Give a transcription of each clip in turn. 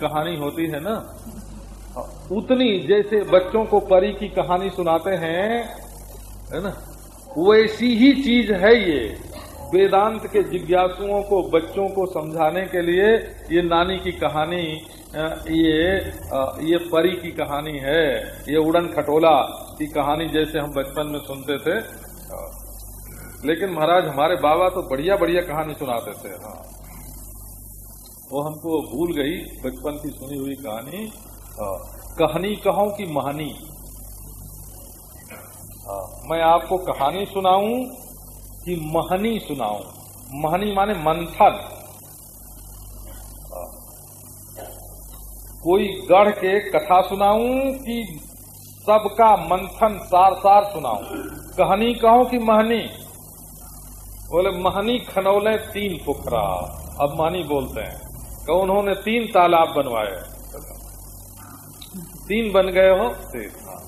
कहानी होती है ना? उतनी जैसे बच्चों को परी की कहानी सुनाते हैं, है ना? वैसी ही चीज़ है ये। वेदांत के जिज्ञासुओं को, बच्चों को समझाने के लिए ये नानी की कहानी ये ये परी की कहानी है। ये उड़न खटोला की कहानी जैसे हम बचपन में सुनते थे। लेकिन महाराज, हमारे बाबा तो बढ़िया बढ़िया कहानी सुनाते थे हाँ। वो हमको भूल गई, बचपन की सुनी हुई कहानी। कहानी कहो की महानी। मैं आपको कहानी सुनाऊं कि महनी सुनाऊं महनी माने मंथन। कोई गढ़ के कथा सुनाऊं कि सबका मंथन सार सार सुनाऊं कहानी कहो कि महनी बोले, महनी खनौले तीन पोखरा अब महनी बोलते हैं कि उन्होंने तीन तालाब बनवाए। तीन बन गए हो? हाँ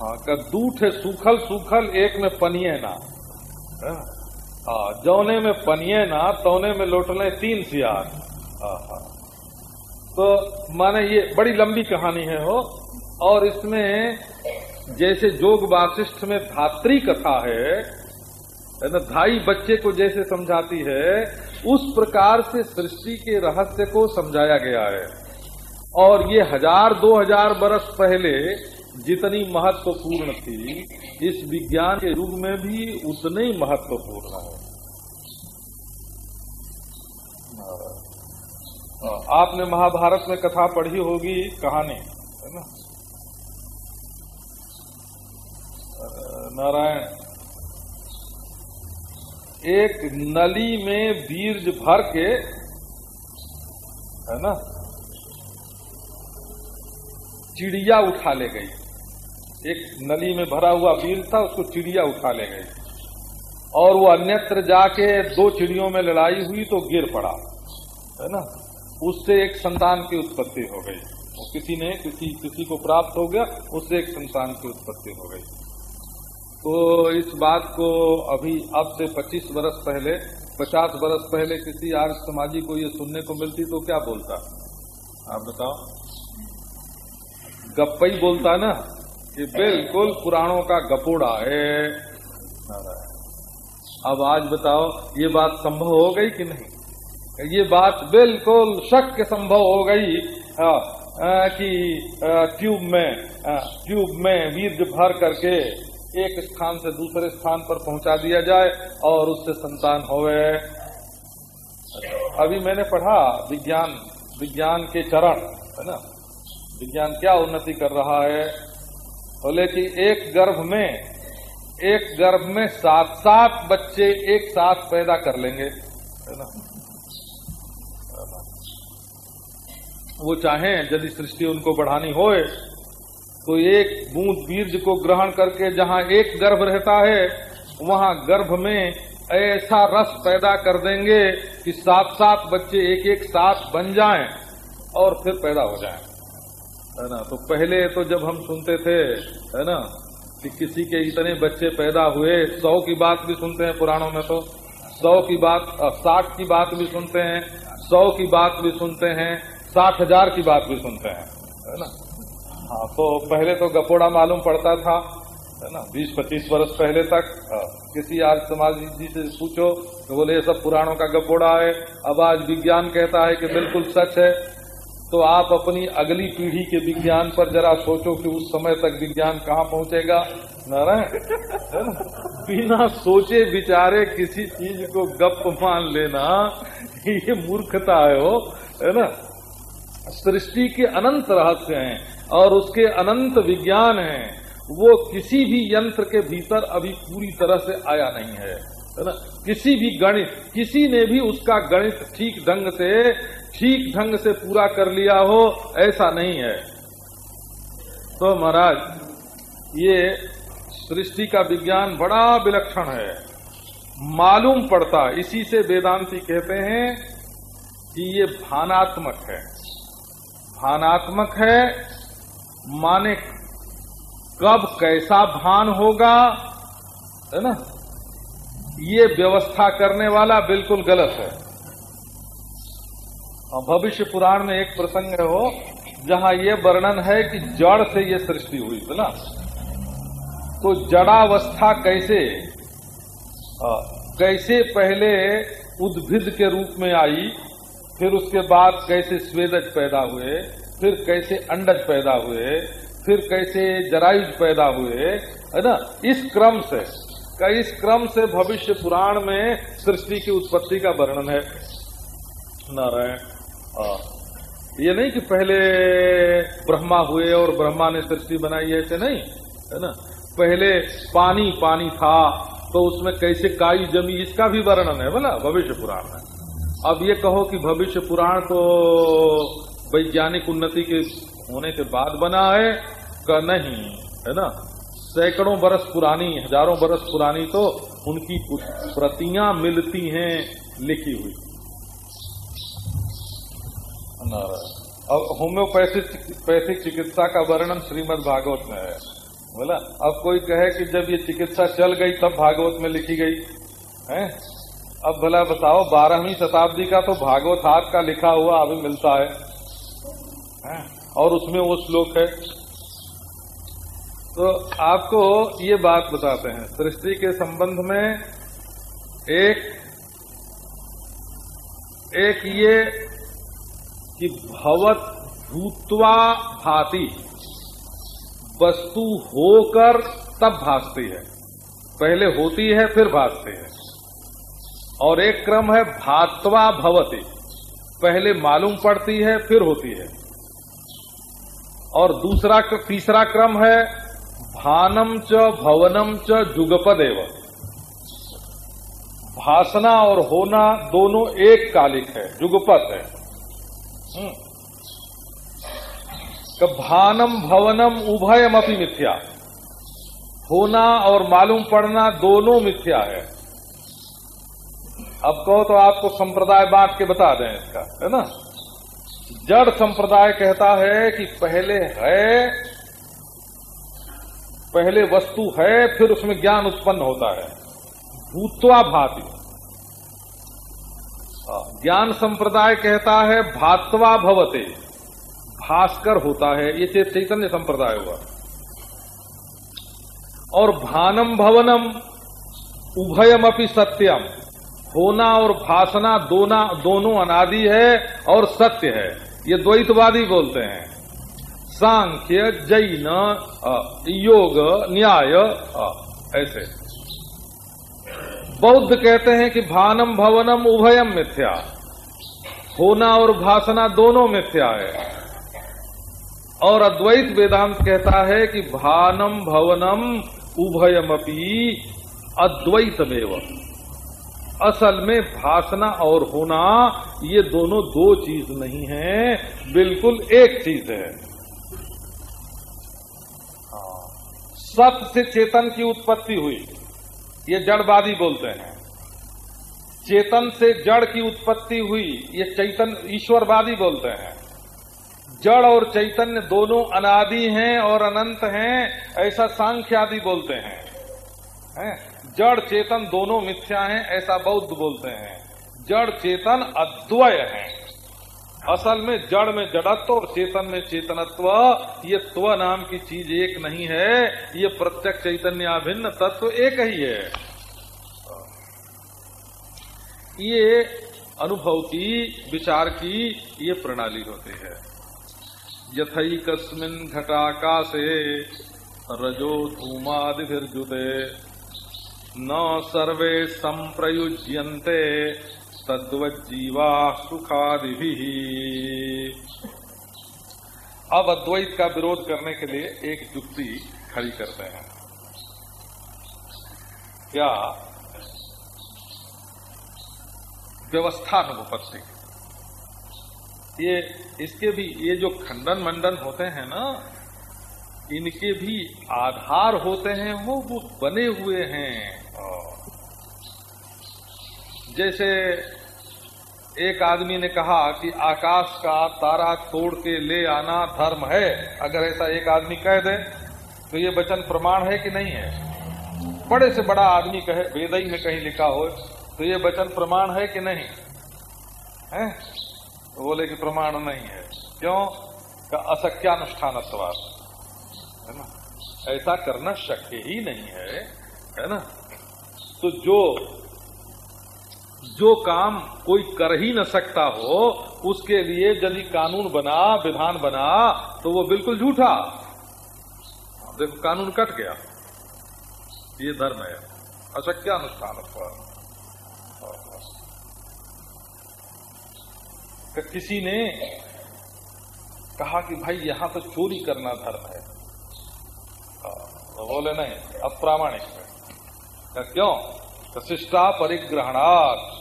हाँ का दूठ है सूखल सूखल, एक में पनिए ना। हाँ जौने में पनिए ना, तौने में लौटने तीन सियार। हाँ हाँ। तो माने ये बड़ी लंबी कहानी है हो, और इसमें जैसे जोग वासिष्ठ में धात्री कथा है है ना, धाई बच्चे को जैसे समझाती है उस प्रकार से सृष्टि के रहस्य को समझाया गया है। और ये हज़ार, दो हज़ार बरस पहले जितनी महत्वपूर्ण थी, इस विज्ञान के युग में भी उतने ही महत्वपूर्ण है। आपने महाभारत में कथा पढ़ी होगी, कहानी, है ना? नारायण। एक नली में बीर्ज भर के, है ना, चिड़िया उठा ले गई। एक नली में भरा हुआ बीर्ज था, उसको चिड़िया उठा ले गई। और वो अन्यत्र जाके दो चिड़ियों में लड़ाई हुई तो गिर पड़ा, है ना। उससे एक संतान की उत्पत्ति हो गई। किसी ने, किसी किसी को प्राप्त हो गया, उससे एक संतान की उत्पत्ति हो गई। तो इस बात को अभी अब से 25 वर्ष पहले 50 वर्ष पहले किसी आर्य समाजी को ये सुनने को मिलती तो क्या बोलता? आप बताओ। गप्पा ही बोलता ना कि बिल्कुल पुराणों का गपोड़ा है। अब आज बताओ ये बात संभव हो गई कि नहीं? ये बात बिल्कुल शक के संभव हो गई आ, आ, कि ट्यूब में ट्यूब में वीर्ज भर करके एक स्थान से दूसरे स्थान पर पहुँचा दिया जाए और उससे संतान होवे। अभी मैंने पढ़ा, विज्ञान विज्ञान के चरण, है ना? विज्ञान क्या उन्नति कर रहा है? बोले कि एक गर्भ में, एक गर्भ में सात सात बच्चे एक साथ पैदा कर लेंगे, है ना? वो चाहें, यदि सृष्टि उनको बढ़ानी होए तो एक बूंद बीर्ज को ग्रहण करके जहाँ एक गर्भ रहता है, वहाँ गर्भ में ऐसा रस पैदा कर देंगे कि सात सात बच्चे एक एक साथ बन जाएँ और फिर पैदा हो जाएँ। है ना? तो पहले तो जब हम सुनते थे, है ना, कि किसी के इतने बच्चे पैदा हुए, सौ की बात भी सुनते हैं पुराणों में तो। सौ की बात साठ की बात भी सुनते हैं, सौ की बात भी सुनते हैं, साठ हज़ार की बात भी सुनते हैं, है ना? हाँ तो पहले तो गपोड़ा मालूम पड़ता था है ना बीस पच्चीस वर्ष पहले तक हाँ, किसी आज समाज जी से पूछो तो बोले ये सब पुराणों का गपोड़ा है अब आज विज्ञान कहता है कि बिल्कुल सच है। तो आप अपनी अगली पीढ़ी के विज्ञान पर जरा सोचो कि उस समय तक विज्ञान कहाँ पहुंचेगा। नारायण बिना सोचे विचारे किसी चीज़ को गप मान लेना ये मूर्खता है हो है ना। सृष्टि के अनंत रहस्य हैं। और उसके अनंत विज्ञान है, वो किसी भी यंत्र के भीतर अभी पूरी तरह से आया नहीं है। ना? किसी भी गणित, किसी ने भी उसका गणित ठीक ढंग से, ठीक ढंग से पूरा कर लिया हो, ऐसा नहीं है। तो महाराज, ये सृष्टि का विज्ञान बड़ा विलक्षण है। मालूम पड़ता, इसी से वेदांती कहते हैं कि ये भानात्मक है। भानात्मक है माने कब कैसा भान होगा? है ना? ये व्यवस्था करने वाला बिल्कुल गलत है। भविष्य पुराण में एक प्रसंग है हो जहाँ ये वर्णन है कि जड़ से ये सृष्टि हुई है ना? तो जड़ावस्था कैसे? आ, कैसे पहले उद्भिद के रूप में आई फिर उसके बाद कैसे स्वेदज पैदा हुए? फिर कैसे अंडज पैदा हुए, फिर कैसे जरायुज पैदा हुए, है ना? इस क्रम से का इस क्रम से भविष्य पुराण में सृष्टि की उत्पत्ति का वर्णन है? नारायण ये नहीं कि पहले ब्रह्मा हुए और ब्रह्मा ने सृष्टि बनाई, ऐसे नहीं, है ना? पहले पानी पानी था तो उसमें कैसे काई जमी, इसका भी वर्णन है, बोला, भविष्य पुराण में अब ये कहो कि भविष्य पुराण तो वैज्ञानिक उन्नति के होने के बाद बना है का नहीं है ना? सैकड़ों बरस पुरानी हज़ारों बरस पुरानी तो उनकी प्रतियाँ मिलती हैं लिखी हुई। अब होम्योपैथिक चिकित्सा का वर्णन श्रीमद भागवत में है। बोला अब कोई कहे कि जब ये चिकित्सा चल गई तब भागवत में लिखी गई है? अब भला बताओ बारहवीं शताब्दी का तो भागवत हाथ का लिखा हुआ अभी मिलता है, है? और उसमें वो श्लोक है। तो आपको ये बात बताते हैं। सृष्टि के संबंध में एक एक ये कि भवत भूतवा भाती, वस्तु होकर तब भासती है। पहले होती है, फिर भासती है। और एक क्रम है, भातवा भवती। पहले मालूम पड़ती है, फिर होती है। और दूसरा तीसरा क्रम है भानम च, भवनम च, जुगपदेव। भासना और होना दोनों एक कालिक है, जुगपत है। भानम, भवनम उभयम अपनी मिथ्या। होना और मालूम पड़ना दोनों मिथ्या है। अब कहो तो आपको संप्रदाय बांट के बता दें इसका, है ना? जड़ संप्रदाय कहता है कि पहले है, पहले वस्तु है, फिर उसमें ज्ञान उत्पन्न होता है। भूतवा भाती। ज्ञान संप्रदाय कहता है, भातवा भवते। भास्कर होता है, ये चैतन्य संप्रदाय हुआ। और भानम भवनम उभयम अपनी सत्यम। होना और भाषना दोना, दोनों अनादि है और सत्य है। ये द्वैतवादी बोलते हैं। सांख्य, जैन योग, न्याय ऐसे। बौद्ध कहते हैं कि भानम भवनम उभयम मिथ्या। होना और भाषना दोनों मिथ्या है। और अद्वैत वेदांत कहता है कि भानम भवनम उभयमपी अद्वैतमेव। असल में भाषना और होना, ये दोनों दो चीज़ नहीं है, बिल्कुल एक चीज़ है हाँ। सत से चेतन की उत्पत्ति हुई, ये जड़वादी बोलते हैं चेतन से जड़ की उत्पत्ति हुई, ये चैतन ईश्वरवादी बोलते हैं जड़ और चैतन्य दोनों अनादि हैं और अनंत हैं, ऐसा सांख्य आदि बोलते हैं है? जड़ चेतन दोनों मिथ्या हैं, ऐसा बौद्ध बोलते हैं। जड़ चेतन अद्वय है। असल में जड़ में जड़त्व और चेतन में चेतनत्व, ये त्व नाम की चीज़ एक नहीं है, ये प्रत्यक्ष चैतन्य अभिन्न तत्व एक ही है। ये अनुभव की, विचार की, ये प्रणाली होती है। यथई कस्मिन घटाकाशे रजो धूमादिर्जुते न सर्वे संप्रयुज्यन्ते तद्वजीवा सुखादि अब अद्वैत का विरोध करने के लिए एक युक्ति खड़ी करते हैं। क्या व्यवस्था व्यवस्थानुपत्ति ये, इसके भी, ये जो खंडन मंडन होते हैं ना, इनके भी आधार होते हैं, वो वो बने हुए हैं। जैसे एक आदमी ने कहा कि आकाश का तारा तोड़ के ले आना धर्म है, अगर ऐसा एक आदमी कह दे तो ये वचन प्रमाण है कि नहीं है? बड़े से बड़ा आदमी कहे वेदई में कहीं लिखा हो तो ये वचन प्रमाण है कि नहीं? है? तो बोले कि प्रमाण नहीं है। क्यों? का असक्यानुष्ठान है ना? ऐसा करना शक्य ही नहीं है है ना? तो जो जो काम कोई कर ही न सकता हो, उसके लिए यदि कानून बना, विधान बना तो वो बिल्कुल झूठा। देखो, कानून कट गया। ये धर्म है। अशक्य अशक्यानुष्ठान किसी ने कहा कि भाई, यहाँ तो चोरी करना धर्म है। तो बोले, नहीं अप्रामाणिक है। क्यों? तो शिष्टा परिग्रहणार्थ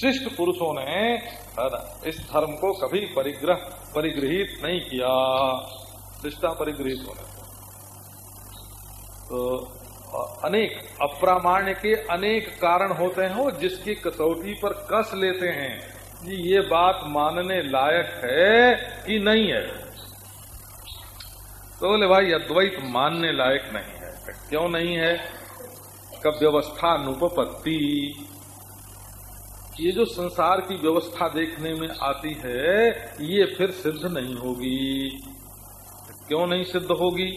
शिष्ट पुरुषों ने इस धर्म को कभी परिग्रह परिग्रहित नहीं किया। शिष्टा परिग्रहित होने तो अनेक अप्रामाण्य के अनेक कारण होते हैं, वो जिसकी कसौटी पर कस लेते हैं कि ये बात मानने लायक है कि नहीं है। तो बोले, भाई, अद्वैत मानने लायक नहीं है। क्यों नहीं है? कब व्यवस्था अनुपत्ति ये जो संसार की व्यवस्था देखने में आती है, ये फिर सिद्ध नहीं होगी। क्यों नहीं सिद्ध होगी?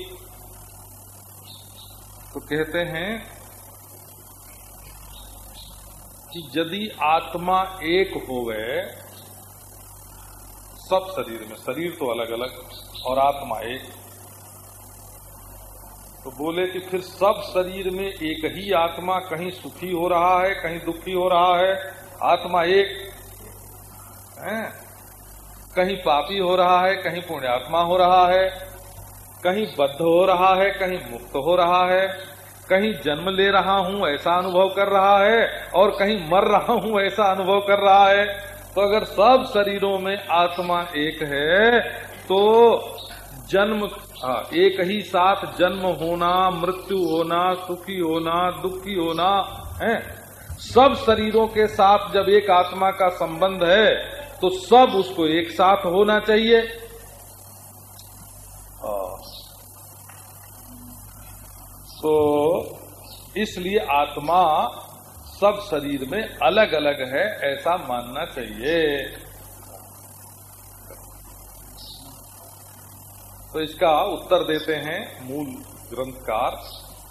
तो कहते हैं कि यदि आत्मा एक हो गए सब शरीर में, शरीर तो अलग अलग और आत्मा एक। तो बोले कि फिर सब शरीर में एक ही आत्मा कहीं सुखी हो रहा है, कहीं दुखी हो रहा है। आत्मा एक, है? कहीं पापी हो रहा है, कहीं पुण्यात्मा हो रहा है। कहीं बद्ध हो रहा है, कहीं मुक्त हो रहा है। कहीं जन्म ले रहा हूँ, ऐसा अनुभव कर रहा है, और कहीं मर रहा हूँ, ऐसा अनुभव कर रहा है। तो अगर सब शरीरों में आत्मा एक है तो जन्म हाँ, एक ही साथ जन्म होना मृत्यु होना सुखी होना दुखी होना है? सब शरीरों के साथ जब एक आत्मा का संबंध है तो सब उसको एक साथ होना चाहिए। तो इसलिए आत्मा सब शरीर में अलग अलग है ऐसा मानना चाहिए। तो इसका उत्तर देते हैं मूल ग्रंथकार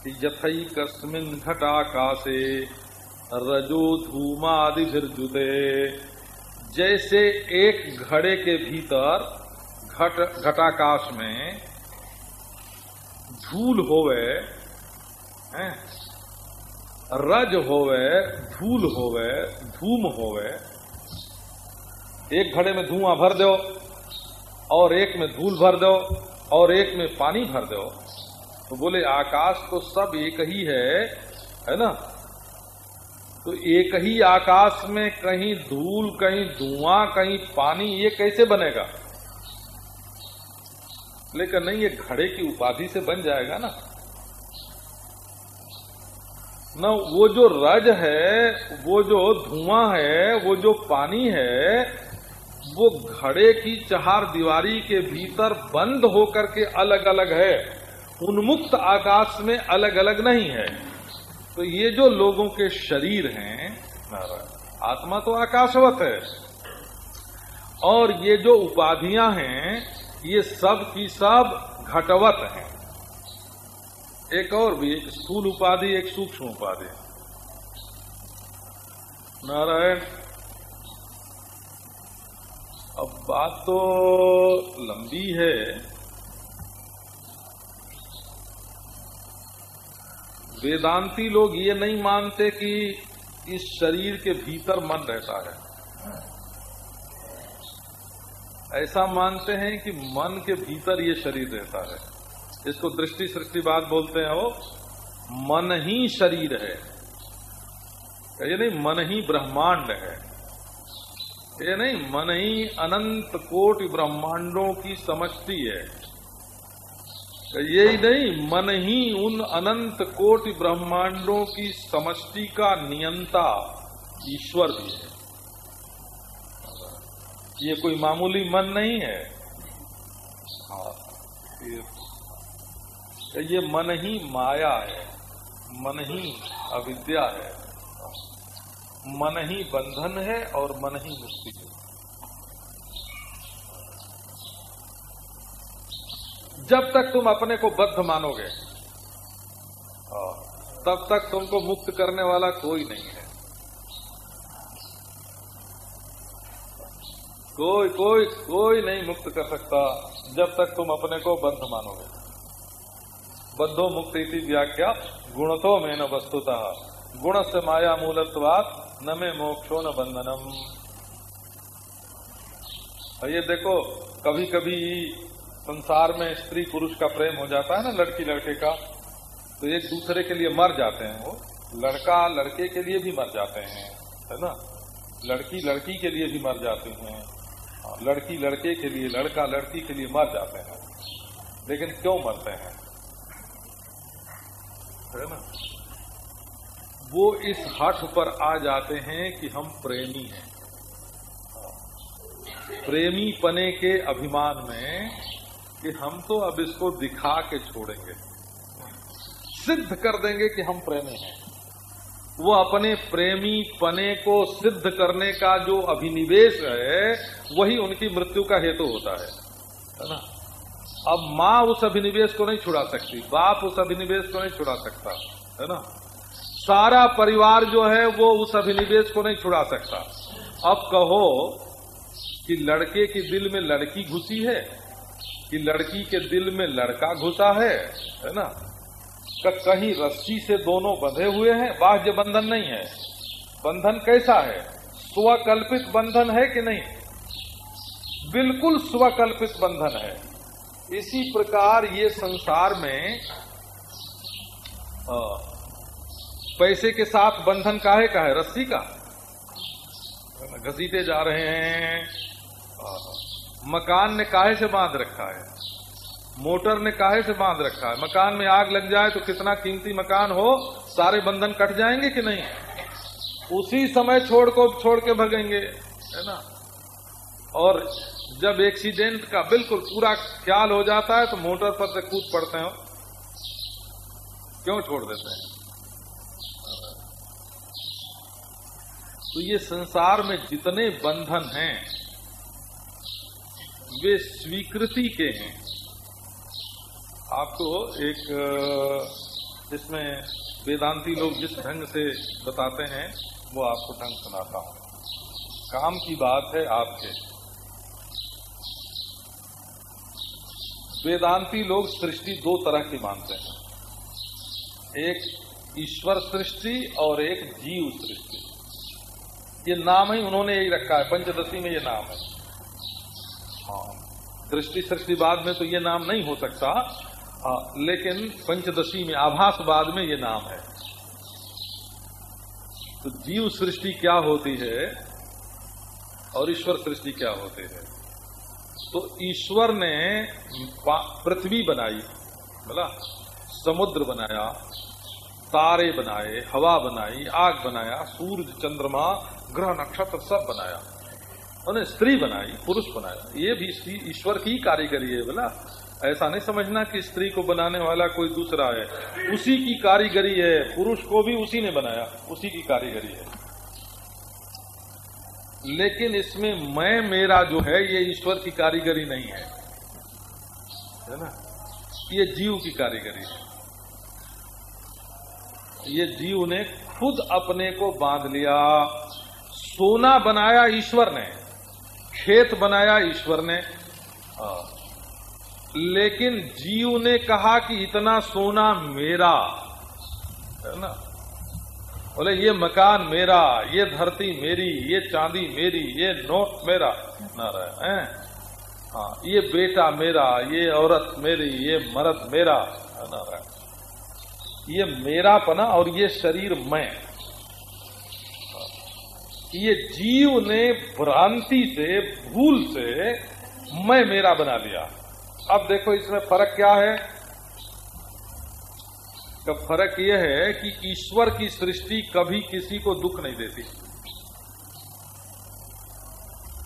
कि यथई कस्मिन घटाकाशे रजो धूमादि जुते जैसे एक घड़े के भीतर घट, घटाकाश में धूल होवे रज होवे, धूल होवे, धूम होवे, एक घड़े में धुआँ भर दो और एक में धूल भर दो। और एक में पानी भर दो। तो बोले, आकाश तो सब एक ही है है ना? तो एक ही आकाश में कहीं धूल, कहीं धुआँ, कहीं पानी, ये कैसे बनेगा? लेकिन नहीं, ये घड़े की उपाधि से बन जाएगा ना। न, वो जो रज है, वो जो धुआँ है, वो जो पानी है वो घड़े की चहार दीवारी के भीतर बंद होकर के अलग अलग है। उन्मुक्त आकाश में अलग अलग नहीं है। तो ये जो लोगों के शरीर हैं आत्मा तो आकाशवत है। और ये जो उपाधियाँ हैं, ये सब की सब घटवत हैं। एक और भी, एक स्थूल उपाधि, एक सूक्ष्म उपाधि। नारायण अब बात तो लंबी है। वेदांती लोग ये नहीं मानते कि इस शरीर के भीतर मन रहता है। ऐसा मानते हैं कि मन के भीतर ये शरीर रहता है। इसको दृष्टि सृष्टिवाद बोलते हैं वो, मन ही शरीर है। ये नहीं, मन ही ब्रह्मांड है। ये नहीं, मन ही अनंत कोटि ब्रह्मांडों की समष्टि है। यही नहीं, मन ही उन अनंत कोटि ब्रह्मांडों की समष्टि का नियंता ईश्वर भी है। ये कोई मामूली मन नहीं है। हाँ ये मन ही माया है, मन ही अविद्या है। मन ही बंधन है और मन ही मुक्ति है। जब तक तुम अपने को बद्ध मानोगे हाँ। तब तक तुमको मुक्त करने वाला कोई नहीं है। कोई कोई कोई नहीं मुक्त कर सकता जब तक तुम अपने को बद्ध मानोगे। बद्धो मुक्ति व्याख्या गुणतो में न वस्तुतः। गुण से माया मूलत्वात न में मोक्षो न बंधनम। ये देखो कभी कभी संसार में स्त्री पुरुष का प्रेम हो जाता है ना लड़की लड़के का तो एक दूसरे के लिए मर जाते हैं वो। लड़का लड़के के लिए भी मर जाते हैं, है ना? लड़की लड़की के लिए भी मर जाती हैं लड़की लड़के के लिए लड़का लड़की के लिए मर जाते हैं। लेकिन क्यों मरते हैं? है ना? वो इस हठ पर आ जाते हैं कि हम प्रेमी हैं। प्रेमी पने के अभिमान में कि हम तो अब इसको दिखा के छोड़ेंगे। सिद्ध कर देंगे कि हम प्रेमी हैं। वो अपने प्रेमी पने को सिद्ध करने का जो अभिनिवेश है, वही उनकी मृत्यु का हेतु होता है। है ना? अब माँ उस अभिनिवेश को नहीं छुड़ा सकती, बाप उस अभिनिवेश को नहीं छुड़ा सकता, है ना? सारा परिवार जो है वो उस अभिनिवेश को नहीं छुड़ा सकता। अब कहो कि लड़के के दिल में लड़की घुसी है कि लड़की के दिल में लड़का घुसा है है ना? कहीं रस्सी से दोनों बंधे हुए हैं बाह्य बंधन नहीं है। बंधन कैसा है? स्वकल्पित बंधन है कि नहीं? बिल्कुल स्वकल्पित बंधन है। इसी प्रकार ये संसार में आ, पैसे के साथ बंधन काहे का है? रस्सी का। घसीटे जा रहे हैं। मकान ने काहे से बाँध रखा है? मोटर ने काहे से बाँध रखा है? मकान में आग लग जाए तो कितना कीमती मकान हो? सारे बंधन कट जाएँगे कि नहीं? उसी समय छोड़ को छोड़ के भगेंगे, है ना? और जब एक्सीडेंट का बिल्कुल पूरा ख्याल हो जाता है तो मोटर पर से कूद पड़ते हो। क्यों छोड़ देते हैं? तो ये संसार में जितने बंधन हैं, वे स्वीकृति के हैं। आपको एक इसमें वेदांती लोग जिस ढंग से बताते हैं, वो आपको ढंग सुनाता हूँ। काम की बात है आपके। वेदांती लोग सृष्टि दो तरह की मानते हैं। एक ईश्वर सृष्टि और एक जीव सृष्टि। ये नाम ही उन्होंने यही रखा है पंचदशी में ये नाम है। हाँ दृष्टि सृष्टि बाद में तो ये नाम नहीं हो सकता आ, लेकिन पंचदशी में आभासवाद में ये नाम है। तो जीव सृष्टि क्या होती है और ईश्वर सृष्टि क्या होती है? तो ईश्वर ने पृथ्वी बनाई बोला समुद्र बनाया तारे बनाए हवा बनाई आग बनाया सूरज चंद्रमा ग्रह नक्षत्र सब बनाया। उन्हें स्त्री बनाई, पुरुष बनाया। ये भी ईश्वर की कारीगरी है बोला। ऐसा नहीं समझना कि स्त्री को बनाने वाला कोई दूसरा है। उसी की कारीगरी है। पुरुष को भी उसी ने बनाया। उसी की कारीगरी है। लेकिन इसमें मैं, मेरा जो है, ये ईश्वर की कारीगरी नहीं है। है ना? ये जीव की कारीगरी है। ये जीव ने खुद अपने को बाँध लिया। सोना बनाया ईश्वर ने, खेत बनाया ईश्वर ने लेकिन जीव ने कहा कि इतना सोना मेरा, है ना? बोले, ये मकान मेरा, ये धरती मेरी, ये चांदी मेरी, ये नोट मेरा ना रहे हैं? हाँ ये बेटा मेरा, ये औरत मेरी, ये मर्द मेरा ना रहे ये मेरा पना और ये शरीर मैं। ये जीव ने भ्रांति से भूल से मैं मेरा बना लिया। अब देखो इसमें फ़र्क क्या है? तो फ़र्क यह है कि ईश्वर की सृष्टि कभी किसी को दुख नहीं देती।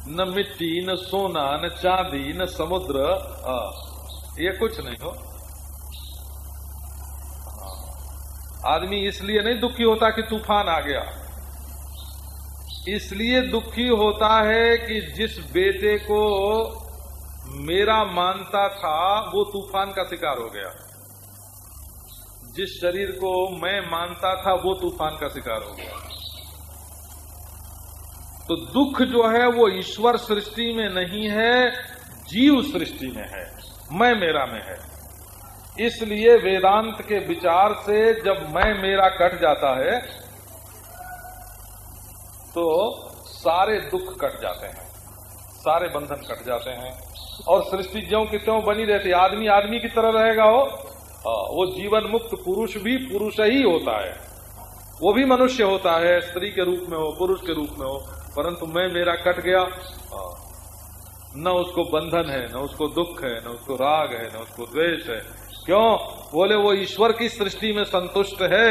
न मिट्टी न सोना न चांदी न समुद्र आ, ये कुछ नहीं हो। आदमी इसलिए नहीं दुखी होता कि तूफ़ान आ गया। इसलिए दुखी होता है कि जिस बेटे को मेरा मानता था, वो तूफ़ान का शिकार हो गया। जिस शरीर को मैं मानता था, वो तूफ़ान का शिकार हो गया। तो दुख जो है, वो ईश्वर सृष्टि में नहीं है, जीव सृष्टि में है, मैं मेरा में है। इसलिए वेदांत के विचार से जब मैं मेरा कट जाता है तो सारे दुख कट जाते हैं, सारे बंधन कट जाते हैं। और सृष्टि ज्यो की त्यों बनी रहती आदमी आदमी की तरह रहेगा हो, वो जीवन मुक्त पुरुष भी पुरुष ही होता है। वो भी मनुष्य होता है, स्त्री के रूप में हो, पुरुष के रूप में हो, परंतु मैं, मेरा कट गया। न उसको बंधन है, न उसको दुख है, न उसको राग है, न उसको द्वेष है। क्यों? बोले, वो ईश्वर की सृष्टि में संतुष्ट है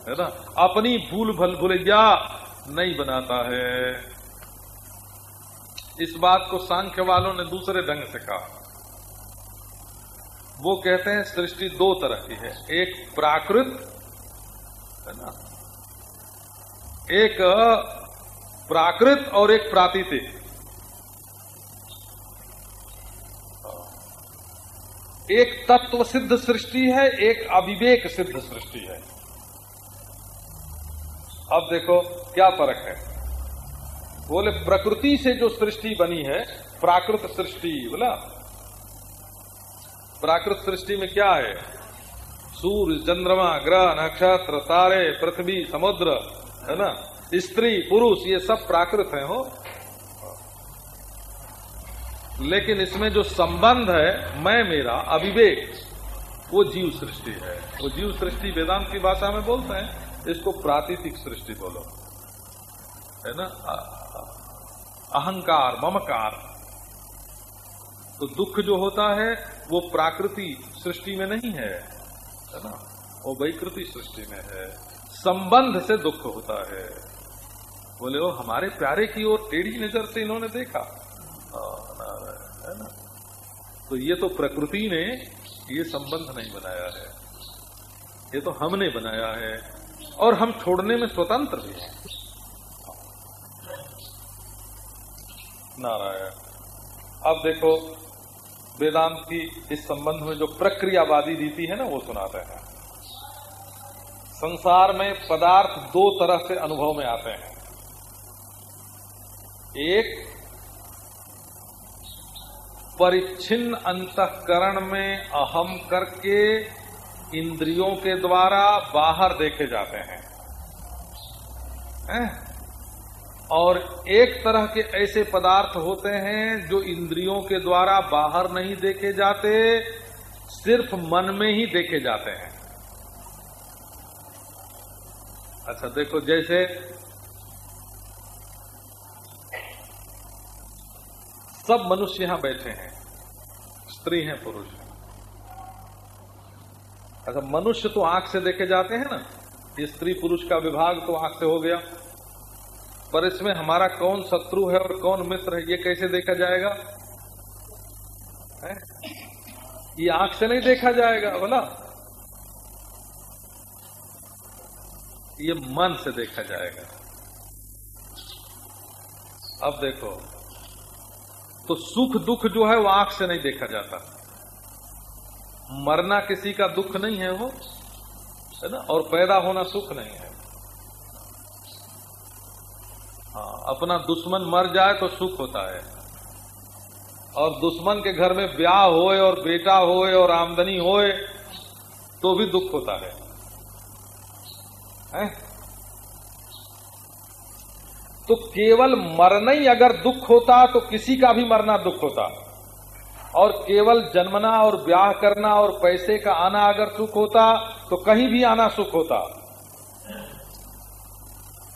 है ना? अपनी भूल भल भुलैया नहीं बनाता है। इस बात को सांख्य वालों ने दूसरे ढंग से कहा। वो कहते हैं सृष्टि दो तरह की है। एक प्राकृत, है ना? एक प्राकृत और एक प्रातीतिक। एक तत्व सिद्ध सृष्टि है, एक अविवेक सिद्ध सृष्टि है। अब देखो क्या फ़र्क है। बोले, प्रकृति से जो सृष्टि बनी है, प्राकृत सृष्टि, बोला। प्राकृत सृष्टि में क्या है? सूर्य, चंद्रमा, ग्रह, नक्षत्र, तारे, पृथ्वी, समुद्र, है ना? स्त्री, पुरुष, ये सब प्राकृत है, हो। लेकिन इसमें जो संबंध है, मैं, मेरा, अविवेक, वो जीव सृष्टि है। वो जीव सृष्टि वेदांत की भाषा में बोलते हैं। इसको प्रातिथिक सृष्टि बोलो। है ना? अहंकार, ममकार। तो दुख जो होता है, वो प्राकृति सृष्टि में नहीं है है ना? वो वैकृति सृष्टि में है। संबंध से दुख होता है। बोले वो हमारे प्यारे की ओर टेढ़ी नज़र से इन्होंने देखा। है ना? तो ये तो प्रकृति ने ये संबंध नहीं बनाया है। ये तो हमने बनाया है। और हम छोड़ने में स्वतंत्र भी हैं। नारायण, अब देखो, वेदांत की इस संबंध में जो प्रक्रियावादी रीति है ना, वो सुनाते हैं। संसार में पदार्थ दो तरह से अनुभव में आते हैं। एक, परिच्छिन्न अंतकरण में अहम करके इंद्रियों के द्वारा बाहर देखे जाते हैं। है? और एक तरह के ऐसे पदार्थ होते हैं जो इंद्रियों के द्वारा बाहर नहीं देखे जाते, सिर्फ़ मन में ही देखे जाते हैं। अच्छा देखो, जैसे सब मनुष्य यहाँ बैठे हैं, स्त्री हैं, पुरुष अच्छा मनुष्य तो आँख से देखे जाते हैं ना स्त्री पुरुष का विभाग तो आँख से हो गया। पर इसमें हमारा कौन शत्रु है और कौन मित्र है, ये कैसे देखा जाएगा? है? ये आँख से नहीं देखा जाएगा, बोला। ये मन से देखा जाएगा। अब देखो तो सुख दुख जो है वो आँख से नहीं देखा जाता। मरना किसी का दुख नहीं है वो है ना? और पैदा होना सुख नहीं है। हाँ अपना दुश्मन मर जाए तो सुख होता है। और दुश्मन के घर में ब्याह होए और बेटा होए और आमदनी होए तो भी दुख होता है, है? तो केवल मरना ही अगर दुख होता तो किसी का भी मरना दुख होता। और केवल जन्मना और ब्याह करना और पैसे का आना अगर सुख होता तो कहीं भी आना सुख होता।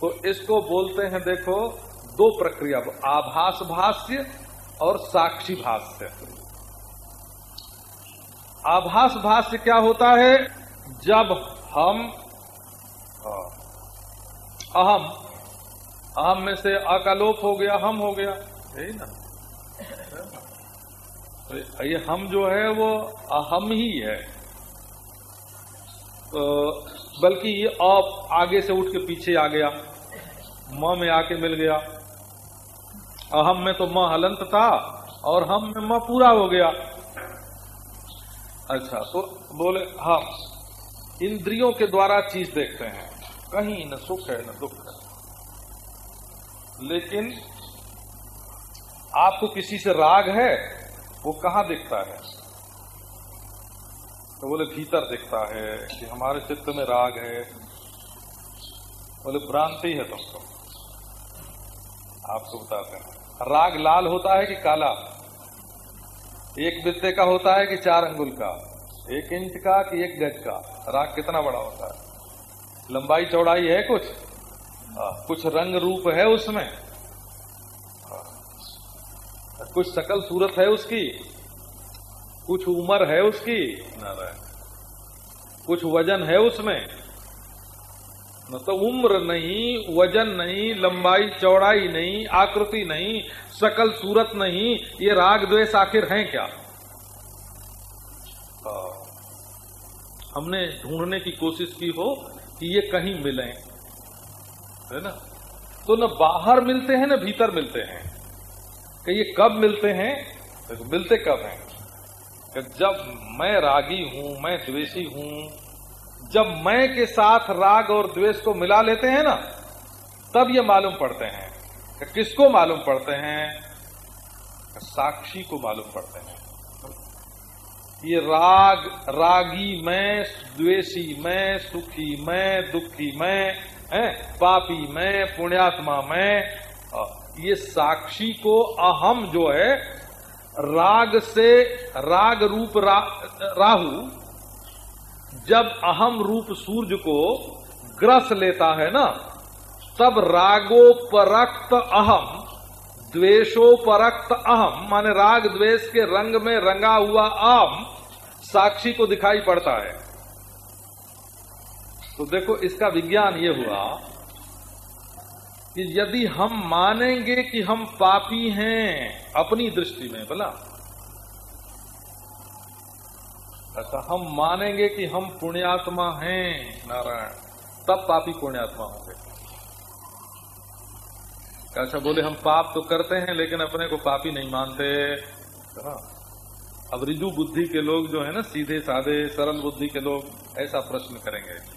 तो इसको बोलते हैं, देखो, दो प्रक्रिया आभास भाष्य और साक्षी भाष्य आभास भाष्य क्या होता है? जब हम अहम अहम में से अकालोप हो गया, हम हो गया यही ना? ये हम जो है, वो अहम ही है। तो बल्कि ये अप आगे से उठ के पीछे आ गया, म में आके मिल गया। अहम में तो म हलंत था, और हम में म पूरा हो गया। अच्छा तो बोले हम इंद्रियों के द्वारा चीज़ देखते हैं। कहीं न सुख है, न दुख है। लेकिन आपको किसी से राग है? वो कहाँ दिखता है? तो बोले भीतर दिखता है कि हमारे चित्त में राग है। बोले भ्रांति है तुमको। आपको बताते हैं। राग लाल होता है कि काला? एक बित्ते का होता है कि चार अंगुल का? एक इंच का कि एक गज का? राग कितना बड़ा होता है? लंबाई चौड़ाई है कुछ? आ, कुछ रंग रूप है उसमें। कुछ सकल सूरत है उसकी? कुछ उम्र है उसकी? नारायण। कुछ वज़न है उसमें? न तो उम्र नहीं वज़न नहीं लंबाई चौड़ाई नहीं आकृति नहीं सकल सूरत नहीं ये राग द्वेष आखिर हैं क्या? हमने ढूँढने की कोशिश की हो कि ये कहीं मिले है ना? तो न बाहर मिलते हैं न भीतर मिलते हैं। कि ये कब मिलते हैं? तो मिलते कब हैं? कि जब मैं रागी हूँ, मैं द्वेषी हूँ, जब मैं के साथ राग और द्वेष को मिला लेते हैं ना, तब ये मालूम पड़ते हैं। कि किसको मालूम पड़ते हैं? साक्षी को मालूम पड़ते हैं। ये राग, रागी मैं, द्वेषी मैं, सुखी मैं, दुखी मैं, है? पापी मैं, पुण्यात्मा मैं ये साक्षी को अहम जो है राग से राग रूप रा, राहु जब अहम रूप सूर्य को ग्रस लेता है ना तब रागो रागोपरक्त अहम द्वेशोपरक्त अहम माने राग द्वेष के रंग में रंगा हुआ अहम साक्षी को दिखाई पड़ता है। तो देखो इसका विज्ञान ये हुआ कि यदि हम मानेंगे कि हम पापी हैं, अपनी दृष्टि में, बोला। ऐसा हम मानेंगे कि हम पुण्यात्मा हैं, नारायण। तब पापी पुण्यात्मा होंगे। अच्छा बोले, हम पाप तो करते हैं, लेकिन अपने को पापी नहीं मानते। हाँ। अब रिजु बुद्धि के लोग जो है ना सीधे साधे सरल बुद्धि के लोग, ऐसा प्रश्न करेंगे।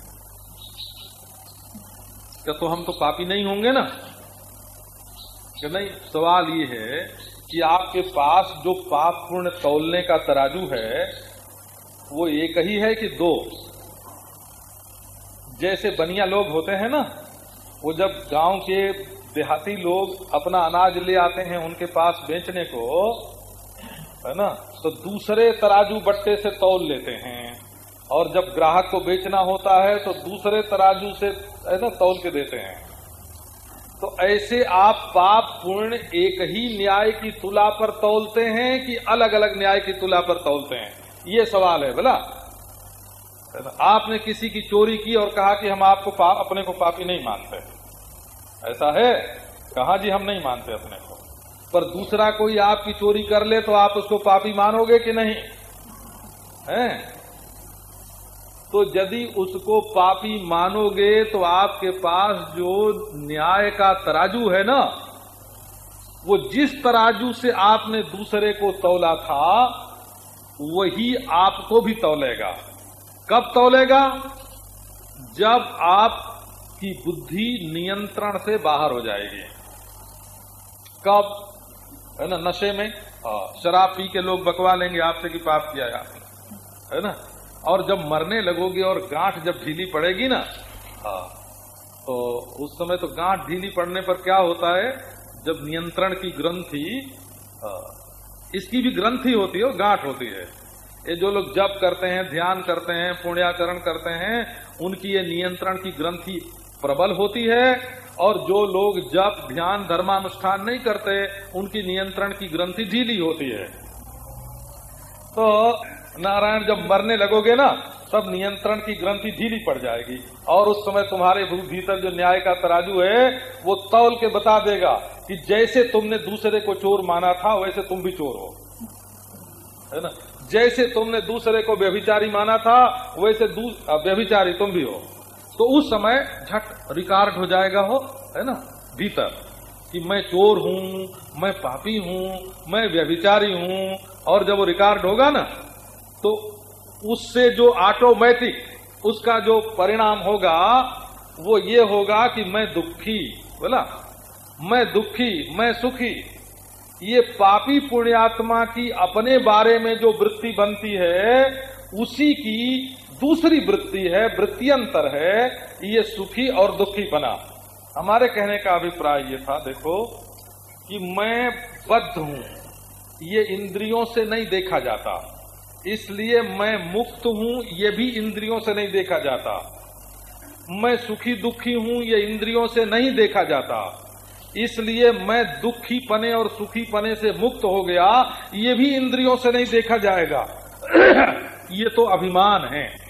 क्या तो हम तो पापी नहीं होंगे ना? कि नहीं? सवाल ये है कि आपके पास जो पाप पूर्ण तौलने का तराजू है, वो एक ही है कि दो? जैसे बनिया लोग होते हैं ना, वो जब गाँव के देहाती लोग अपना अनाज ले आते हैं उनके पास बेचने को, है ना तो दूसरे तराजू बट्टे से तौल लेते हैं। और जब ग्राहक को बेचना होता है तो दूसरे तराजू से, है ना, तौल के देते हैं। तो ऐसे आप पाप पूर्ण एक ही न्याय की तुला पर तौलते हैं कि अलग अलग न्याय की तुला पर तौलते हैं? ये सवाल है, बोला। आपने किसी की चोरी की और कहा कि हम आपको अपने को पापी नहीं मानते। ऐसा है? कहा जी, हम नहीं मानते अपने को। पर दूसरा कोई आपकी चोरी कर ले तो आप उसको पापी मानोगे कि नहीं? है? तो यदि उसको पापी मानोगे तो आपके पास जो न्याय का तराजू है ना वो जिस तराजू से आपने दूसरे को तौला था वही आपको भी तौलेगा। कब तौलेगा? जब आपकी बुद्धि नियंत्रण से बाहर हो जाएगी। कब? है ना नशे में? हाँ, शराब पी के लोग बकवा लेंगे आपसे कि पाप किया आपने। है ना? और जब मरने लगोगे और गांठ जब ढीली पड़ेगी ना हाँ, तो उस समय तो गांठ ढीली पड़ने पर क्या होता है? जब नियंत्रण की ग्रंथि हाँ, इसकी भी ग्रंथि होती है गांठ होती है। ये जो लोग जप करते हैं ध्यान करते हैं पुण्याकरण करते हैं उनकी ये नियंत्रण की ग्रंथि प्रबल होती है और जो लोग जप ध्यान धर्मानुष्ठान नहीं करते उनकी नियंत्रण की ग्रंथि ढीली होती है। तो नारायण जब मरने लगोगे ना, तब नियंत्रण की ग्रंथि ढीली पड़ जाएगी। और उस समय तुम्हारे भीतर जो न्याय का तराजू है, वो तौल के बता देगा कि जैसे तुमने दूसरे को चोर माना था, वैसे तुम भी चोर हो। है ना? जैसे तुमने दूसरे को व्यभिचारी माना था, वैसे व्यभिचारी तुम भी हो। तो उस समय झट रिकॉर्ड हो जाएगा हो है ना? भीतर कि मैं चोर हूँ, मैं पापी हूँ, मैं व्यभिचारी हूँ। और जब वो रिकॉर्ड होगा ना तो उससे जो ऑटोमेटिक उसका जो परिणाम होगा, वो ये होगा कि मैं दुखी, बोला? मैं दुखी, मैं सुखी। ये पापी पुण्यात्मा की अपने बारे में जो वृत्ति बनती है, उसी की दूसरी वृत्ति है, वृत्तियंतर है, ये सुखी और दुखी बना। हमारे कहने का अभिप्राय ये था, देखो, कि मैं बद्ध हूँ, ये इंद्रियों से नहीं देखा जाता। इसलिए मैं मुक्त हूँ, ये भी इंद्रियों से नहीं देखा जाता। मैं सुखी दुखी हूँ, ये इंद्रियों से नहीं देखा जाता। इसलिए मैं दुखी पने और सुखी पने से मुक्त हो गया, ये भी इंद्रियों से नहीं देखा जाएगा। ये तो अभिमान है।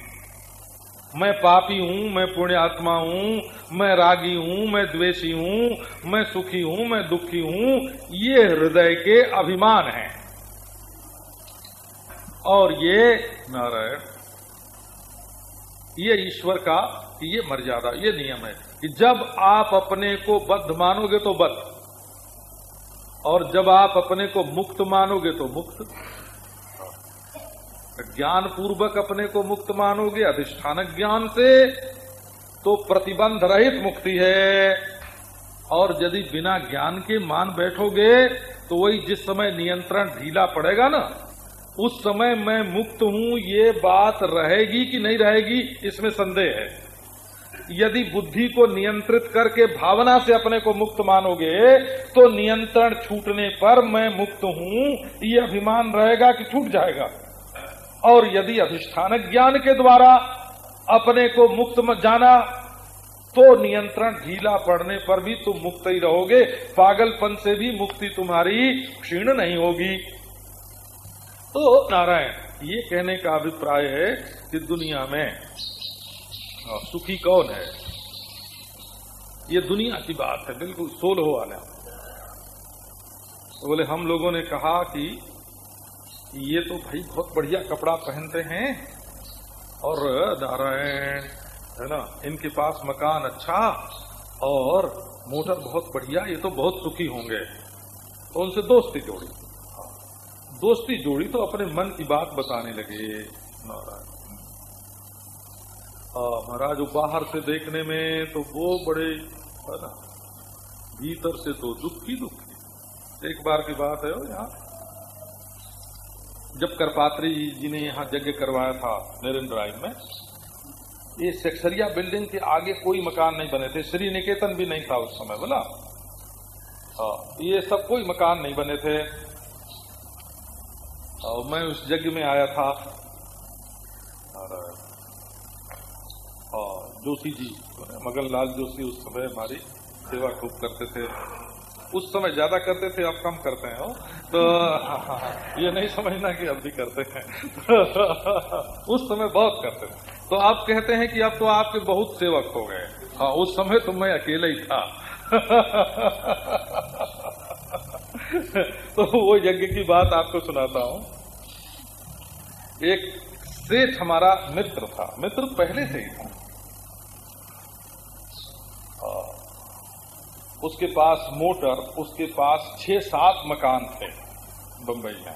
मैं पापी हूँ, मैं पुण्यात्मा हूँ, मैं रागी हूँ, मैं द्वेषी हूँ, मैं सुखी हूँ, मैं दुखी हूँ, ये हृदय के अभिमान हैं। और ये नारायण, ये ईश्वर का, ये मर्यादा, ये नियम है कि जब आप अपने को बद्ध मानोगे तो बद्ध। और जब आप अपने को मुक्त मानोगे तो मुक्त। ज्ञान पूर्वक अपने को मुक्त मानोगे, अधिष्ठान ज्ञान से तो प्रतिबंध रहित मुक्ति है। और यदि बिना ज्ञान के मान बैठोगे तो वही जिस समय नियंत्रण ढीला पड़ेगा ना उस समय मैं मुक्त हूँ, ये बात रहेगी कि नहीं रहेगी, इसमें संदेह है। यदि बुद्धि को नियंत्रित करके भावना से अपने को मुक्त मानोगे तो नियंत्रण छूटने पर मैं मुक्त हूँ, ये अभिमान रहेगा कि छूट जाएगा। और यदि अधिष्ठान ज्ञान के द्वारा अपने को मुक्त जाना तो नियंत्रण ढीला पड़ने पर भी तुम मुक्त ही रहोगे। पागलपन से भी मुक्ति तुम्हारी क्षीण नहीं होगी। तो नारायण, ये कहने का अभिप्राय है कि दुनिया में सुखी कौन है? ये दुनिया की बात है, बिल्कुल सोलह वाला। बोले, हम लोगों ने कहा कि ये तो भाई बहुत बढ़िया कपड़ा पहनते हैं, और नारायण, है ना, इनके पास मकान अच्छा और मोटर बहुत बढ़िया, ये तो बहुत सुखी होंगे। तो उनसे दोस्ती जोड़ी। दोस्ती जोड़ी तो अपने मन की बात बताने लगे, महाराज। बाहर से देखने में तो वो बड़े, है ना, भीतर से तो दुखी दुखी एक बार की बात है यहाँ। जब करपात्री जी ने यहाँ यज्ञ करवाया था नरेंद्र ड्राइव में, ये सेक्सरिया बिल्डिंग के आगे कोई मकान नहीं बने थे श्री निकेतन भी नहीं था उस समय, बोला। हाँ ये सब कोई मकान नहीं बने थे। और मैं उस यज्ञ में आया था। और जोशी जी मगन लाल जोशी उस समय हमारी सेवा खूब करते थे। उस समय ज़्यादा करते थे, अब कम करते हैं तो ये नहीं समझना कि अब भी करते हैं। उस समय बहुत करते थे। तो आप कहते हैं कि अब तो आपके बहुत सेवक हो गए। हाँ उस समय तो मैं अकेला ही था। तो वो यज्ञ की बात आपको सुनाता हूँ। एक सेठ हमारा मित्र था। मित्र पहले से ही था। उसके पास मोटर, उसके पास छह सात मकान थे बंबई में।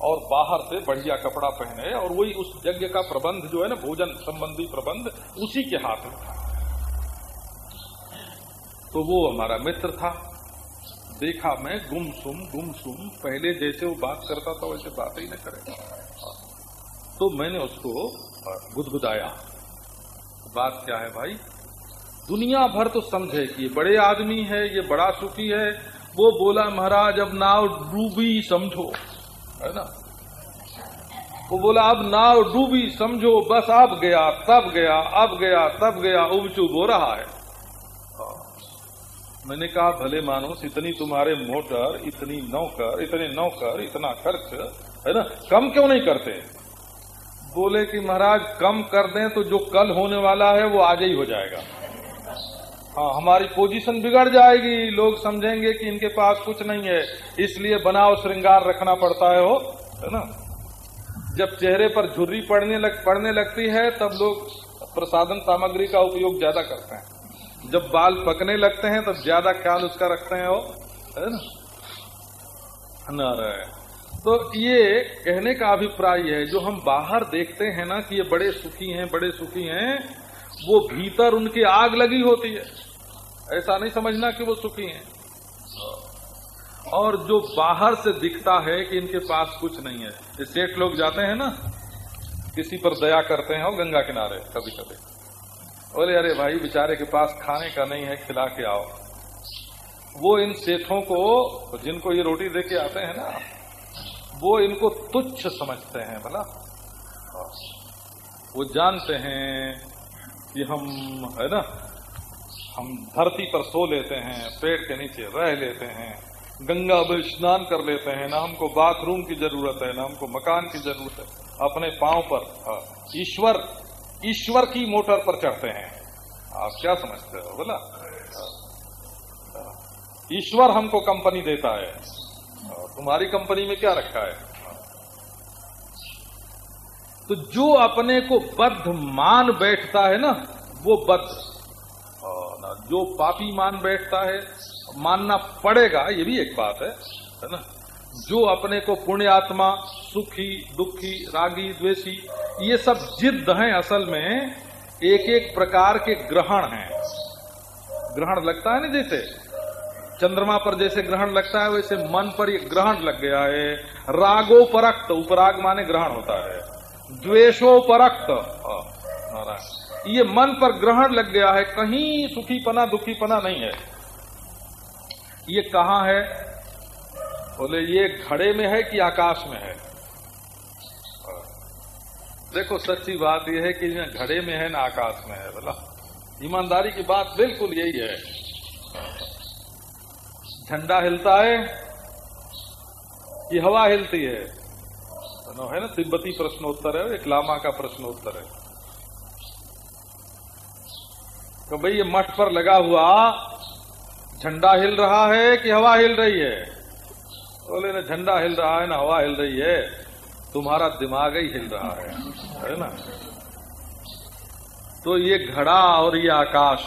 और बाहर से बढ़िया कपड़ा पहने और वही उस यज्ञ का प्रबंध जो है ना, भोजन संबंधी प्रबंध, उसी के हाथ में था। तो वो हमारा मित्र था। देखा मैं गुमसुम गुमसुम पहले जैसे वो बात करता था, वैसे बात ही न करे। तो मैंने उसको गुदगुदाया। बात क्या है भाई? दुनिया भर तो समझे कि ये बड़े आदमी है, ये बड़ा सुखी है। वो बोला, महाराज, अब नाव डूबी समझो। है ना? वो बोला, अब नाव डूबी समझो, बस अब गया, तब गया, अब गया, तब गया उबचुब हो रहा है हाँ। मैंने कहा, भले मानुस इतनी तुम्हारे मोटर, इतनी नौकर, इतने नौकर, इतना खर्च, है ना, कम क्यों नहीं करते? बोले कि, महाराज, कम कर दें तो जो कल होने वाला है, वो आज ही हो जाएगा। हाँ हमारी पोजीशन बिगड़ जाएगी। लोग समझेंगे कि इनके पास कुछ नहीं है, इसलिए बनाव श्रृंगार रखना पड़ता है हो है ना? जब चेहरे पर झुर्री पड़ने लग, पड़ने लगती है, तब लोग प्रसाधन सामग्री का उपयोग ज़्यादा करते हैं। जब बाल पकने लगते हैं, तब ज़्यादा ख्याल उसका रखते हैं वो। है ना? नारायण। तो ये कहने का अभिप्राय है, जो हम बाहर देखते हैं ना, कि ये बड़े सुखी हैं, बड़े सुखी हैं, वो भीतर उनकी आग लगी होती है। ऐसा नहीं समझना कि वो सुखी हैं। और जो बाहर से दिखता है कि इनके पास कुछ नहीं है। सेठ लोग जाते हैं ना, किसी पर दया करते हैं और गंगा किनारे कभी कभी बोले अरे भाई बेचारे के पास खाने का नहीं है खिला के आओ। वो इन सेठों को जिनको ये रोटी दे के आते हैं ना वो इनको तुच्छ समझते हैं भला। वो जानते हैं कि हम है ना हम धरती पर सो लेते हैं पेड़ के नीचे रह लेते हैं गंगा में स्नान कर लेते हैं ना हमको बाथरूम की ज़रूरत है ना हमको मकान की ज़रूरत है अपने पाँव पर हाँ, ईश्वर ईश्वर की मोटर पर चढ़ते हैं। आप क्या समझते हो, बोला? ईश्वर हमको कंपनी देता है। तुम्हारी कंपनी में क्या रखा है? तो जो अपने को बद्ध मान बैठता है ना, वो बद्ध। जो पापी मान बैठता है, मानना पड़ेगा, ये भी एक बात है है ना? जो अपने को पुण्यात्मा सुखी, दुखी, रागी, द्वेषी, ये सब जिद्द हैं असल में एक एक प्रकार के ग्रहण हैं। ग्रहण लगता है ना जैसे? चंद्रमा पर जैसे ग्रहण लगता है, वैसे मन पर ये ग्रहण लग गया है। रागोपरक्त उपराग माने ग्रहण होता है। द्वेषोपरक्त ये मन पर ग्रहण लग गया है, कहीं सुखीपना, दुखीपना नहीं है। ये कहा है? बोले, ये घड़े में है कि आकाश में है? देखो, सच्ची बात यह है कि ये घड़े में है, ना आकाश में है, बोला। ईमानदारी की बात बिल्कुल यही है। झंडा हिलता है कि हवा हिलती है? तो है ना, तिब्बती प्रश्नोत्तर है, एक लामा का प्रश्नोत्तर है। तो भाई, ये मठ पर लगा हुआ झंडा हिल रहा है कि हवा हिल रही है? बोले, ना, झंडा हिल रहा है, ना हवा हिल रही है। तुम्हारा दिमाग ही हिल रहा है। है ना? तो ये घड़ा और ये आकाश,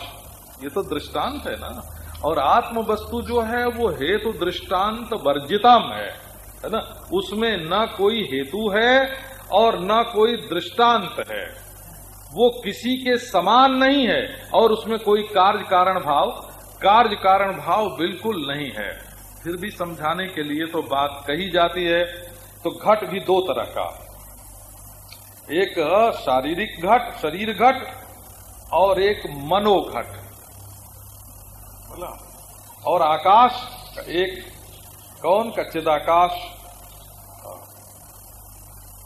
ये तो दृष्टांत है ना? और आत्म वस्तु जो है, वो हेतु दृष्टांत वर्जितम है है ना? उसमें न कोई हेतु है और न कोई दृष्टांत है। वो किसी के समान नहीं है और उसमें कोई कार्य कारण भाव, कार्य कारण भाव बिल्कुल नहीं है। फिर भी समझाने के लिए तो बात कही जाती है तो घट भी दो तरह का। एक शारीरिक घट, शरीर घट, और एक मनोघट। बोला, और आकाश, एक कौन का चिदाकाश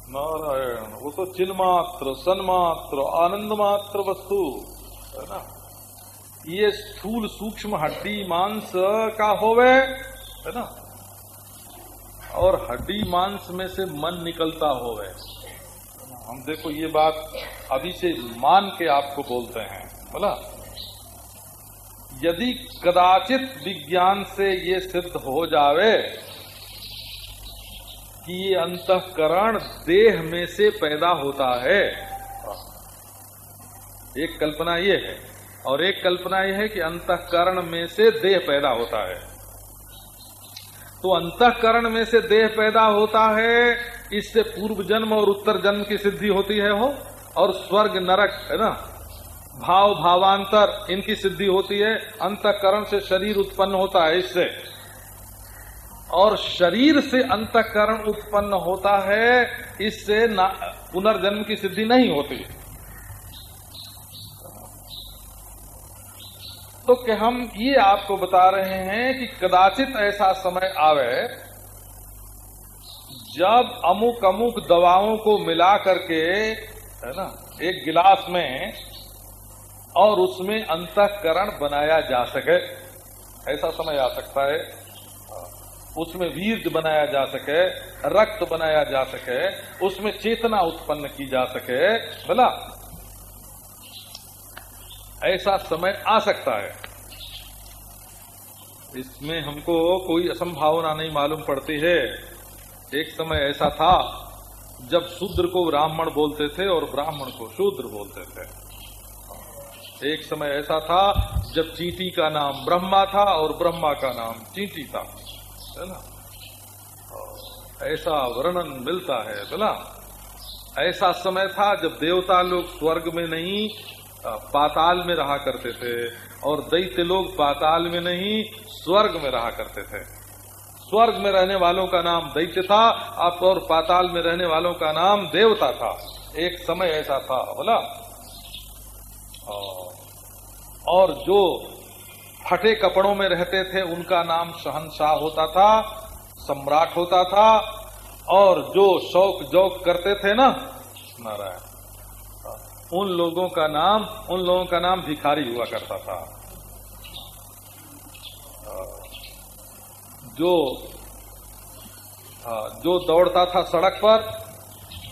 नारायण, वो तो चिन्मात्र सन्मात्र आनंद मात्र वस्तु, है ना? ये स्थूल सूक्ष्म हड्डी मांस का होवे है ना? और हड्डी मांस में से मन निकलता हो गए हम देखो ये बात अभी से मान के आपको बोलते हैं, बोला? यदि कदाचित विज्ञान से ये सिद्ध हो जावे कि ये अंतकरण देह में से पैदा होता है। एक कल्पना ये है, और एक कल्पना यह है कि अंतकरण में से देह पैदा होता है। तो अंतकरण में से देह पैदा होता है, इससे पूर्व जन्म और उत्तर जन्म की सिद्धि होती है हो और स्वर्ग, नरक, है ना? भाव, भावांतर, इनकी सिद्धि होती है। अंतकरण से शरीर उत्पन्न होता है इससे। और शरीर से अंतकरण उत्पन्न होता है, इससे पुनर्जन्म की सिद्धि नहीं होती। तो कि हम ये आपको बता रहे हैं कि कदाचित ऐसा समय आवे, जब अमुक अमुक दवाओं को मिला करके, है ना, एक गिलास में और उसमें अंतकरण बनाया जा सके। ऐसा समय आ सकता है। उसमें वीर्ज बनाया जा सके, रक्त बनाया जा सके, उसमें चेतना उत्पन्न की जा सके बोला ऐसा समय आ सकता है। इसमें हमको कोई असंभावना नहीं मालूम पड़ती है। एक समय ऐसा था, जब शूद्र को ब्राह्मण बोलते थे और ब्राह्मण को शूद्र बोलते थे। एक समय ऐसा था, जब चींटी का नाम ब्रह्मा था और ब्रह्मा का नाम चींटी था। है ना? ऐसा वर्णन मिलता है बोला ऐसा समय था, जब देवता लोग स्वर्ग में नहीं पाताल में रहा करते थे और दैत्य लोग पाताल में नहीं, स्वर्ग में रहा करते थे। स्वर्ग में रहने वालों का नाम दैत्य था, अब और पाताल में रहने वालों का नाम देवता था। एक समय ऐसा था, बोला। और जो फटे कपड़ों में रहते थे, उनका नाम शहनशाह होता था, सम्राट होता था, और जो शौक जौक करते थे ना, नारायण। उन लोगों का नाम, उन लोगों का नाम भिखारी हुआ करता था। जो जो दौड़ता था सड़क पर,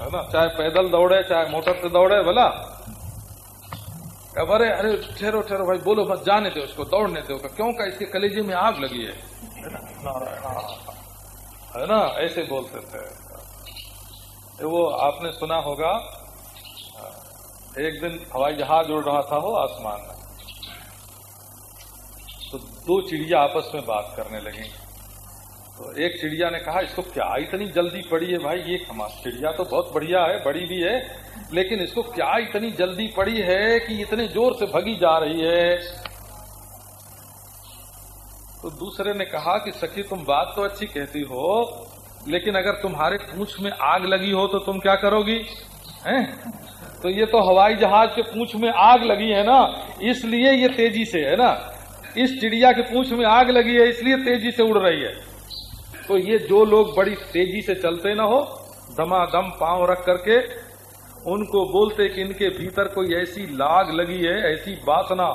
है ना, चाहे पैदल दौड़े, चाहे मोटर से दौड़े, बोला अरे अरे, ठहरो ठहरो, भाई, बोलो मत जाने दो उसको, दौड़ने दो क्यों का इसके कलेजे में आग लगी है? है ना? ऐसे बोलते थे। वो आपने सुना होगा एक दिन हवाई जहाज़ उड़ रहा था वो आसमान में। तो दो चिड़िया आपस में बात करने लगी। तो एक चिड़िया ने कहा, इसको क्या इतनी जल्दी पड़ी है भाई? ये हमारी चिड़िया तो बहुत बढ़िया है, बड़ी भी है, लेकिन इसको क्या इतनी जल्दी पड़ी है कि इतने ज़ोर से भगी जा रही है? तो दूसरे ने कहा कि, सखी, तुम बात तो अच्छी कहती हो, लेकिन अगर तुम्हारे पूछ में आग लगी हो तो तुम क्या करोगी? हैं? तो ये तो हवाई जहाज़ के पूछ में आग लगी है ना, इसलिए ये तेज़ी से है ना। इस चिड़िया के पूछ में आग लगी है, इसलिए तेज़ी से उड़ रही है। तो ये जो लोग बड़ी तेज़ी से चलते ना हो, दमादम पाँव रख करके, उनको बोलते कि इनके भीतर कोई ऐसी लाग लगी है, ऐसी वासना,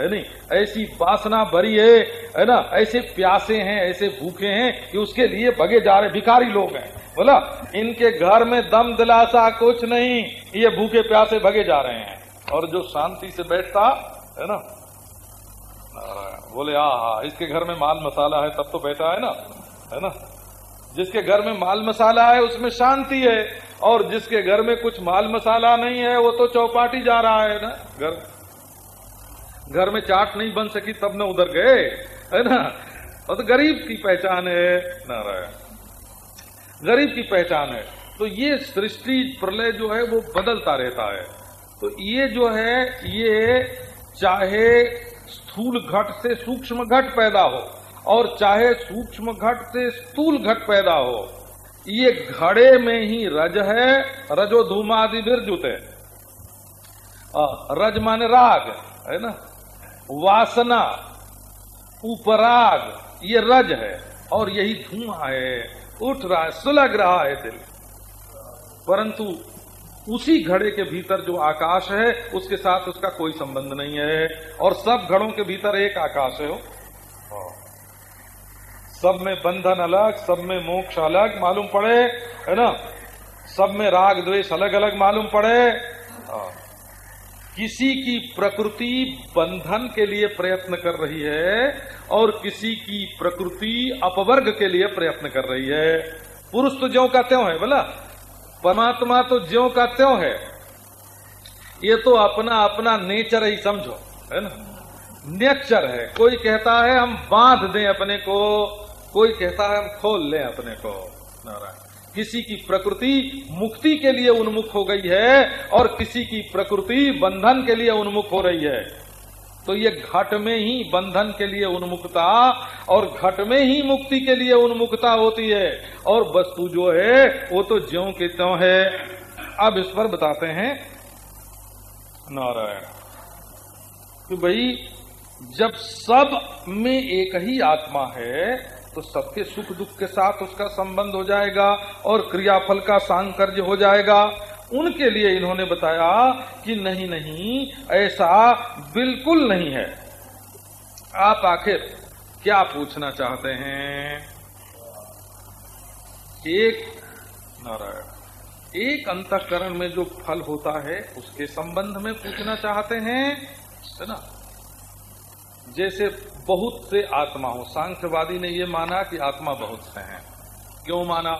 है नहीं, ऐसी वासना भरी है है ना, ऐसे प्यासे हैं, ऐसे भूखे हैं कि उसके लिए भगे जा रहे, भिखारी लोग हैं। बोला, इनके घर में दम दिलासा कुछ नहीं, ये भूखे प्यासे भगे जा रहे हैं। और जो शांति से बैठता, है ना? बोले आ हाँ इसके घर में माल मसाला है, तब तो बैठा है ना? है ना? जिसके घर में माल मसाला है, उसमें शांति है। और जिसके घर में कुछ माल मसाला नहीं है, वो तो चौपाटी जा रहा है ना? घर घर में चाट नहीं बन सकी, तब न उधर गए, है ना? तो गरीब की पहचान है, नारायण। गरीब की पहचान है। तो ये सृष्टि प्रलय जो है वो बदलता रहता है। तो ये जो है, ये चाहे स्थूल घट से सूक्ष्म घट पैदा हो और चाहे सूक्ष्म घट से स्थूल घट पैदा हो, ये घड़े में ही रज है, रजो धूमादि बिरजुत है। रज माने राग, है ना? वासना, उपराग, ये रज है और यही धुआँ है। उठ रहा है, सुलग रहा है दिल। परंतु उसी घड़े के भीतर जो आकाश है, उसके साथ उसका कोई संबंध नहीं है। और सब घड़ों के भीतर एक आकाश है, हो। सब में बंधन अलग, सब में मोक्ष अलग मालूम पड़े, है ना? सब में राग, द्वेष अलग अलग मालूम पड़े। किसी की प्रकृति बंधन के लिए प्रयत्न कर रही है और किसी की प्रकृति अपवर्ग के लिए प्रयत्न कर रही है। पुरुष तो ज्यो का त्यों है, बोला? परमात्मा तो ज्यो का त्यों है। ये तो अपना अपना नेचर ही समझो, है ना? नेचर है। कोई कहता है हम बाँध दें अपने को, कोई कहता है हम खोल लें अपने को, नारायण। किसी की प्रकृति मुक्ति के लिए उन्मुख हो गई है और किसी की प्रकृति बंधन के लिए उन्मुख हो रही है। तो ये घट में ही बंधन के लिए उन्मुखता और घट में ही मुक्ति के लिए उन्मुखता होती है। और वस्तु जो है, वो तो ज्यो के त्यों है। अब इस पर बताते हैं नारायण कि भाई, जब सब में एक ही आत्मा है तो सबके सुख दुख के साथ उसका संबंध हो जाएगा और क्रियाफल का सांकर्य हो जाएगा। उनके लिए इन्होंने बताया कि नहीं नहीं, ऐसा बिल्कुल नहीं है। आप आखिर क्या पूछना चाहते हैं? एक, नारायण, एक अंतकरण में जो फल होता है, उसके संबंध में पूछना चाहते हैं, है ना? जैसे बहुत से आत्मा हो। सांख्यवादी ने यह माना कि आत्मा बहुत से हैं। क्यों माना?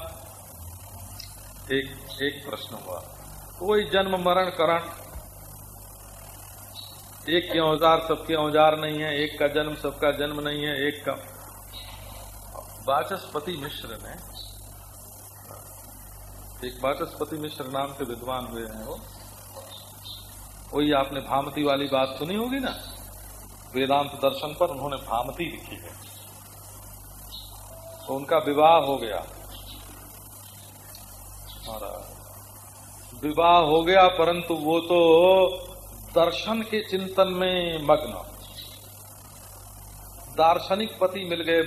एक एक प्रश्न हुआ। कोई जन्म मरण करण? एक के औज़ार सबके औज़ार नहीं है, एक का जन्म सबका जन्म नहीं है, एक का वाचस्पति मिश्र ने एक वाचस्पति मिश्र नाम के विद्वान हुए हैं वो। वही आपने भामती वाली बात सुनी होगी ना? वेदांत दर्शन पर उन्होंने भामती लिखी है। तो उनका विवाह हो गया। विवाह हो गया, परंतु वो तो दर्शन के चिंतन में मग्न। दार्शनिक पति मिल गए